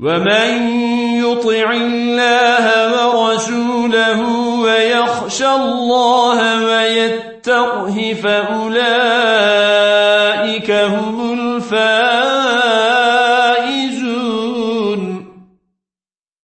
ومن يطع الله ورسوله ويخشى الله ويتقه فأولئك هم